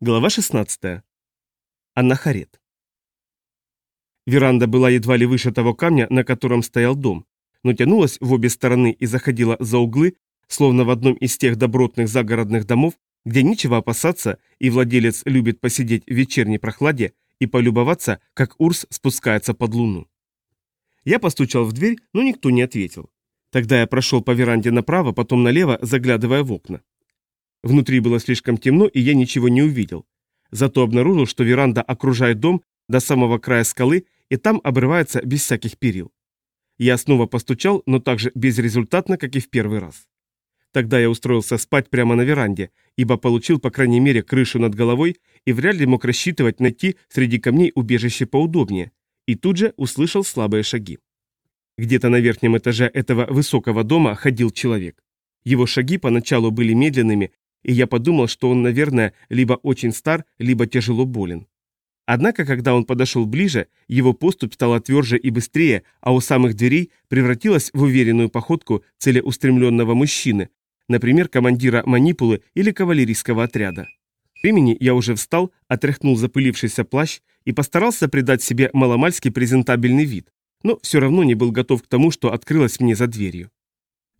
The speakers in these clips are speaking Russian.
Глава 16. Аннахарет. Веранда была едва ли выше того камня, на котором стоял дом, но тянулась в обе стороны и заходила за углы, словно в одном из тех добротных загородных домов, где нечего опасаться, и владелец любит посидеть в вечерней прохладе и полюбоваться, как Урс спускается под луну. Я постучал в дверь, но никто не ответил. Тогда я прошел по веранде направо, потом налево, заглядывая в окна. Внутри было слишком темно, и я ничего не увидел. Зато обнаружил, что веранда окружает дом до самого края скалы, и там обрывается без всяких перил. Я снова постучал, но также безрезультатно, как и в первый раз. Тогда я устроился спать прямо на веранде, ибо получил, по крайней мере, крышу над головой и вряд ли мог рассчитывать найти среди камней убежище поудобнее, и тут же услышал слабые шаги. Где-то на верхнем этаже этого высокого дома ходил человек. Его шаги поначалу были медленными и я подумал, что он, наверное, либо очень стар, либо тяжело болен. Однако, когда он подошел ближе, его поступь стала тверже и быстрее, а у самых дверей превратилась в уверенную походку целеустремленного мужчины, например, командира манипулы или кавалерийского отряда. Времени я уже встал, отряхнул запылившийся плащ и постарался придать себе маломальский презентабельный вид, но все равно не был готов к тому, что открылось мне за дверью.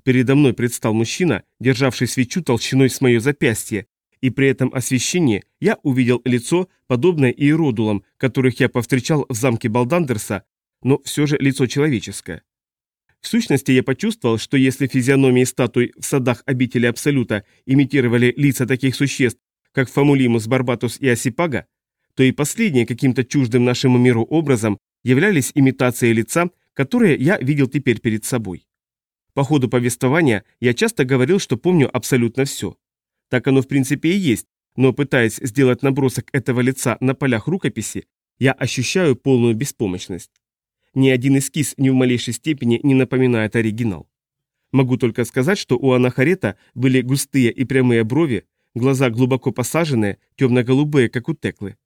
Передо мной предстал мужчина, державший свечу толщиной с мое запястье, и при этом освещении я увидел лицо, подобное иеродулам, которых я повстречал в замке Балдандерса, но все же лицо человеческое. В сущности, я почувствовал, что если физиономии статуй в садах обители Абсолюта имитировали лица таких существ, как Фамулимус, Барбатус и Осипага, то и последние каким-то чуждым нашему миру образом являлись имитацией лица, которое я видел теперь перед собой. По ходу повествования я часто говорил, что помню абсолютно все. Так оно в принципе и есть, но пытаясь сделать набросок этого лица на полях рукописи, я ощущаю полную беспомощность. Ни один эскиз ни в малейшей степени не напоминает оригинал. Могу только сказать, что у Анахарета были густые и прямые брови, глаза глубоко посаженные, темно-голубые, как у Теклы.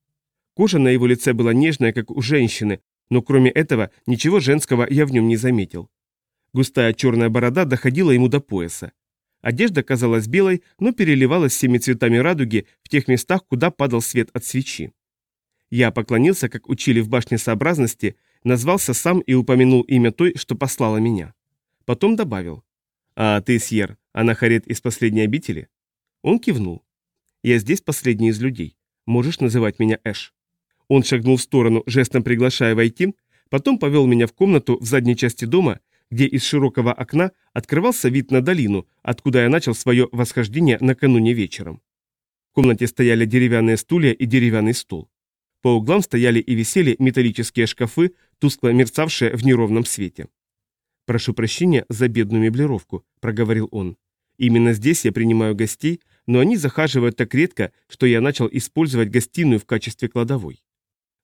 Кожа на его лице была нежная, как у женщины, но кроме этого ничего женского я в нем не заметил. Густая черная борода доходила ему до пояса. Одежда казалась белой, но переливалась всеми цветами радуги в тех местах, куда падал свет от свечи. Я поклонился, как учили в башне сообразности, назвался сам и упомянул имя той, что послала меня. Потом добавил. «А ты, Сьер, Анахарет из последней обители?» Он кивнул. «Я здесь последний из людей. Можешь называть меня Эш». Он шагнул в сторону, жестом приглашая войти, потом повел меня в комнату в задней части дома где из широкого окна открывался вид на долину, откуда я начал свое восхождение накануне вечером. В комнате стояли деревянные стулья и деревянный стол. По углам стояли и висели металлические шкафы, тускло мерцавшие в неровном свете. «Прошу прощения за бедную меблировку», — проговорил он. «Именно здесь я принимаю гостей, но они захаживают так редко, что я начал использовать гостиную в качестве кладовой.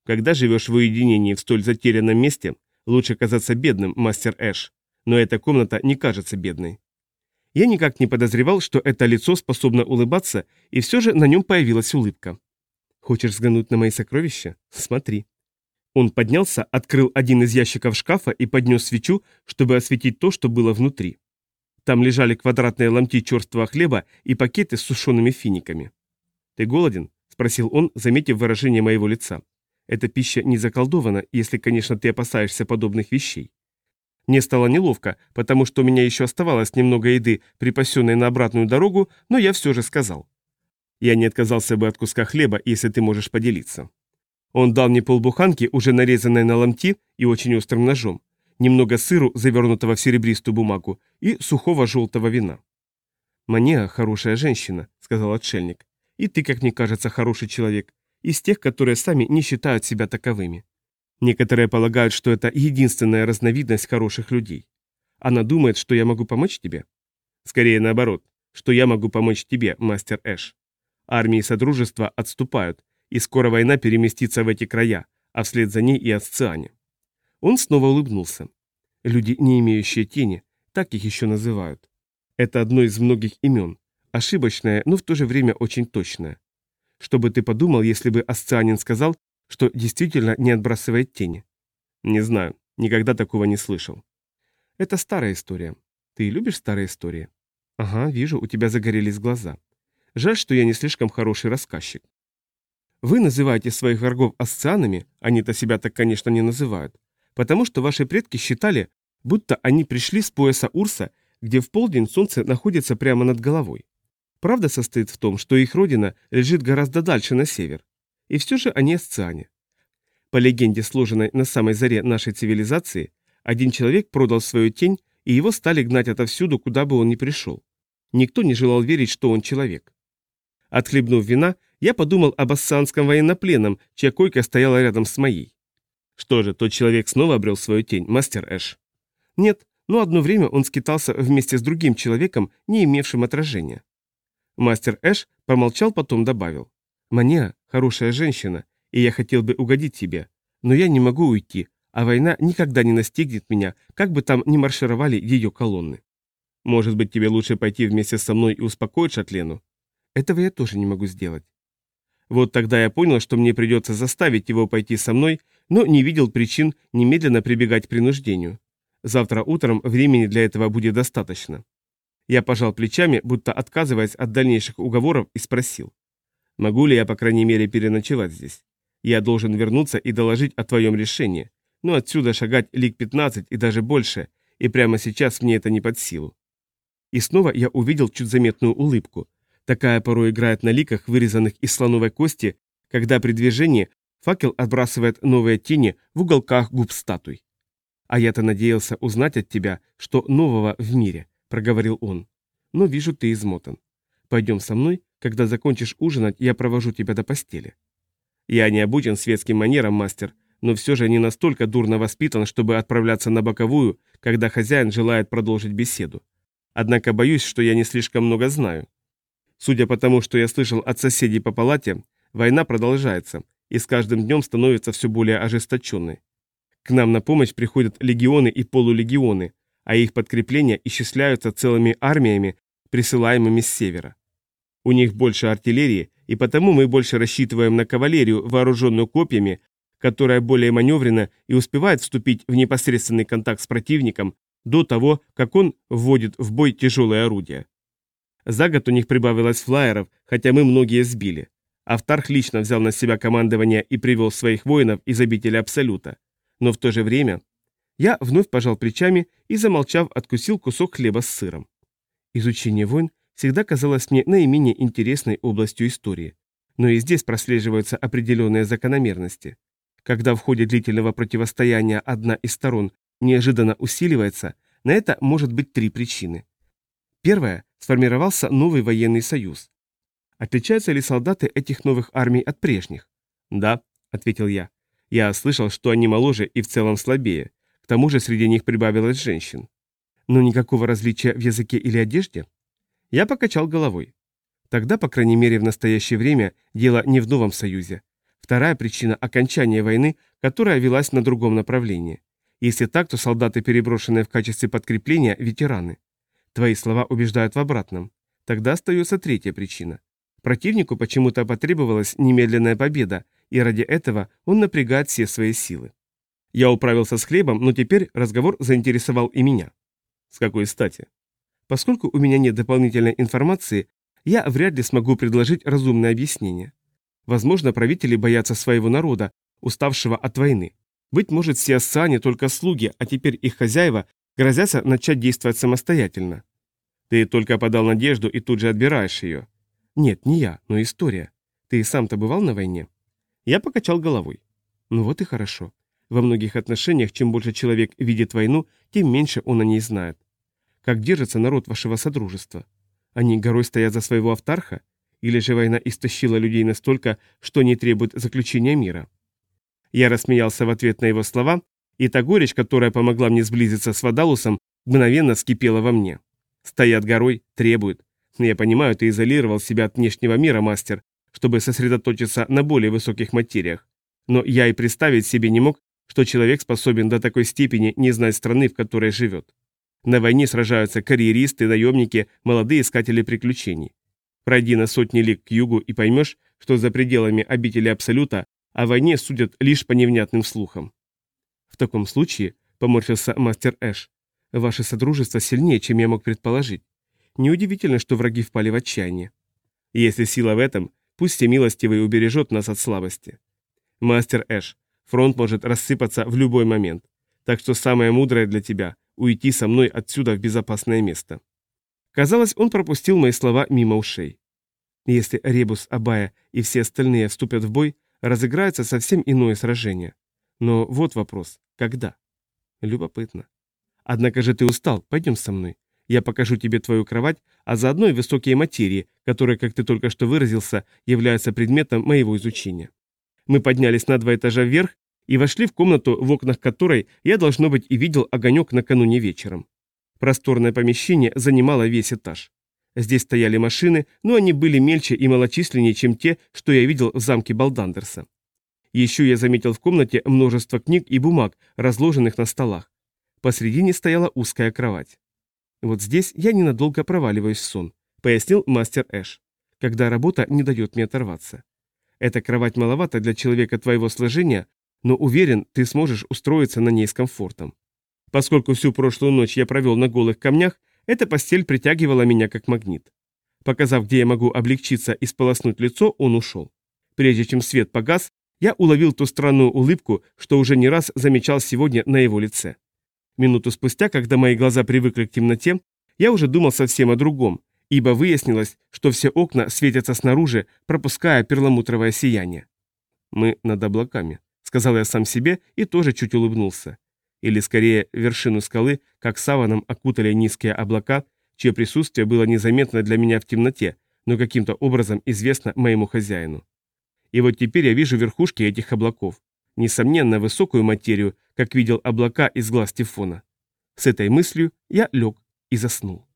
Когда живешь в уединении в столь затерянном месте, лучше казаться бедным, мастер Эш но эта комната не кажется бедной. Я никак не подозревал, что это лицо способно улыбаться, и все же на нем появилась улыбка. «Хочешь взглянуть на мои сокровища? Смотри». Он поднялся, открыл один из ящиков шкафа и поднес свечу, чтобы осветить то, что было внутри. Там лежали квадратные ломти черствого хлеба и пакеты с сушеными финиками. «Ты голоден?» – спросил он, заметив выражение моего лица. «Эта пища не заколдована, если, конечно, ты опасаешься подобных вещей». Мне стало неловко, потому что у меня еще оставалось немного еды, припасенной на обратную дорогу, но я все же сказал. Я не отказался бы от куска хлеба, если ты можешь поделиться. Он дал мне полбуханки, уже нарезанной на ломти и очень острым ножом, немного сыру, завернутого в серебристую бумагу, и сухого желтого вина. «Мания хорошая женщина», — сказал отшельник. «И ты, как мне кажется, хороший человек, из тех, которые сами не считают себя таковыми. Некоторые полагают, что это единственная разновидность хороших людей. Она думает, что я могу помочь тебе? Скорее наоборот, что я могу помочь тебе, мастер Эш. Армии Содружества отступают, и скоро война переместится в эти края, а вслед за ней и Асциане. Он снова улыбнулся. Люди, не имеющие тени, так их еще называют. Это одно из многих имен, ошибочное, но в то же время очень точное. Что бы ты подумал, если бы Асцианин сказал, что действительно не отбрасывает тени. Не знаю, никогда такого не слышал. Это старая история. Ты любишь старые истории? Ага, вижу, у тебя загорелись глаза. Жаль, что я не слишком хороший рассказчик. Вы называете своих врагов асцианами, они-то себя так, конечно, не называют, потому что ваши предки считали, будто они пришли с пояса Урса, где в полдень солнце находится прямо над головой. Правда состоит в том, что их родина лежит гораздо дальше на север. И все же они асциане. По легенде, сложенной на самой заре нашей цивилизации, один человек продал свою тень, и его стали гнать отовсюду, куда бы он ни пришел. Никто не желал верить, что он человек. Отхлебнув вина, я подумал об ассанском военнопленном, чья койка стояла рядом с моей. Что же, тот человек снова обрел свою тень, мастер Эш? Нет, но одно время он скитался вместе с другим человеком, не имевшим отражения. Мастер Эш помолчал, потом добавил. «Мания – хорошая женщина, и я хотел бы угодить тебе, но я не могу уйти, а война никогда не настигнет меня, как бы там ни маршировали ее колонны. Может быть, тебе лучше пойти вместе со мной и успокоить Шатлену? Этого я тоже не могу сделать. Вот тогда я понял, что мне придется заставить его пойти со мной, но не видел причин немедленно прибегать к принуждению. Завтра утром времени для этого будет достаточно. Я пожал плечами, будто отказываясь от дальнейших уговоров, и спросил. Могу ли я, по крайней мере, переночевать здесь? Я должен вернуться и доложить о твоем решении. Но отсюда шагать лик 15 и даже больше, и прямо сейчас мне это не под силу. И снова я увидел чуть заметную улыбку. Такая порой играет на ликах, вырезанных из слоновой кости, когда при движении факел отбрасывает новые тени в уголках губ статуй. «А я-то надеялся узнать от тебя, что нового в мире», — проговорил он. «Но вижу, ты измотан. Пойдем со мной, когда закончишь ужинать, я провожу тебя до постели». Я не обучен светским манерам, мастер, но все же не настолько дурно воспитан, чтобы отправляться на боковую, когда хозяин желает продолжить беседу. Однако боюсь, что я не слишком много знаю. Судя по тому, что я слышал от соседей по палате, война продолжается, и с каждым днем становится все более ожесточенной. К нам на помощь приходят легионы и полулегионы, а их подкрепления исчисляются целыми армиями, присылаемыми с севера. У них больше артиллерии, и потому мы больше рассчитываем на кавалерию, вооруженную копьями, которая более маневрена и успевает вступить в непосредственный контакт с противником до того, как он вводит в бой тяжелые орудия. За год у них прибавилось флайеров, хотя мы многие сбили. Автарх лично взял на себя командование и привел своих воинов из обители Абсолюта. Но в то же время я вновь пожал плечами и, замолчав, откусил кусок хлеба с сыром. Изучение войн всегда казалось мне наименее интересной областью истории. Но и здесь прослеживаются определенные закономерности. Когда в ходе длительного противостояния одна из сторон неожиданно усиливается, на это может быть три причины. Первая – сформировался новый военный союз. Отличаются ли солдаты этих новых армий от прежних? Да, ответил я. Я слышал, что они моложе и в целом слабее. К тому же среди них прибавилось женщин. Но никакого различия в языке или одежде? Я покачал головой. Тогда, по крайней мере, в настоящее время дело не в новом союзе. Вторая причина – окончания войны, которая велась на другом направлении. Если так, то солдаты, переброшенные в качестве подкрепления, ветераны. Твои слова убеждают в обратном. Тогда остается третья причина. Противнику почему-то потребовалась немедленная победа, и ради этого он напрягает все свои силы. Я управился с хлебом, но теперь разговор заинтересовал и меня. С какой стати? Поскольку у меня нет дополнительной информации, я вряд ли смогу предложить разумное объяснение. Возможно, правители боятся своего народа, уставшего от войны. Быть может, все ассане только слуги, а теперь их хозяева грозятся начать действовать самостоятельно. Ты только подал надежду и тут же отбираешь ее. Нет, не я, но история. Ты и сам-то бывал на войне? Я покачал головой. Ну вот и хорошо. Во многих отношениях, чем больше человек видит войну, тем меньше он о ней знает. Как держится народ вашего содружества? Они горой стоят за своего автарха? Или же война истощила людей настолько, что не требует заключения мира? Я рассмеялся в ответ на его слова, и та горечь, которая помогла мне сблизиться с Вадалусом, мгновенно вскипела во мне. Стоят горой, требуют. Я понимаю, ты изолировал себя от внешнего мира, мастер, чтобы сосредоточиться на более высоких материях. Но я и представить себе не мог, что человек способен до такой степени не знать страны, в которой живет. На войне сражаются карьеристы, наемники, молодые искатели приключений. Пройди на сотни лиг к югу и поймешь, что за пределами обители Абсолюта о войне судят лишь по невнятным слухам. В таком случае, поморщился мастер Эш, ваше содружество сильнее, чем я мог предположить. Неудивительно, что враги впали в отчаяние. Если сила в этом, пусть всемилостивый убережет нас от слабости. Мастер Эш, фронт может рассыпаться в любой момент, так что самое мудрое для тебя – уйти со мной отсюда в безопасное место. Казалось, он пропустил мои слова мимо ушей. Если Ребус, Абая и все остальные вступят в бой, разыграется совсем иное сражение. Но вот вопрос – когда? Любопытно. Однако же ты устал, пойдем со мной. Я покажу тебе твою кровать, а заодно и высокие материи, которые, как ты только что выразился, являются предметом моего изучения. Мы поднялись на два этажа вверх и вошли в комнату, в окнах которой я, должно быть, и видел огонек накануне вечером. Просторное помещение занимало весь этаж. Здесь стояли машины, но они были мельче и малочисленнее, чем те, что я видел в замке Балдандерса. Еще я заметил в комнате множество книг и бумаг, разложенных на столах. Посредине стояла узкая кровать. «Вот здесь я ненадолго проваливаюсь в сон», — пояснил мастер Эш, «когда работа не дает мне оторваться. Эта кровать маловата для человека твоего сложения, но уверен, ты сможешь устроиться на ней с комфортом. Поскольку всю прошлую ночь я провел на голых камнях, эта постель притягивала меня как магнит. Показав, где я могу облегчиться и сполоснуть лицо, он ушел. Прежде чем свет погас, я уловил ту странную улыбку, что уже не раз замечал сегодня на его лице. Минуту спустя, когда мои глаза привыкли к темноте, я уже думал совсем о другом, ибо выяснилось, что все окна светятся снаружи, пропуская перламутровое сияние. «Мы над облаками», — сказал я сам себе и тоже чуть улыбнулся. Или скорее вершину скалы, как саваном окутали низкие облака, чье присутствие было незаметно для меня в темноте, но каким-то образом известно моему хозяину. И вот теперь я вижу верхушки этих облаков, несомненно, высокую материю, как видел облака из глаз Тифона. С этой мыслью я лег и заснул.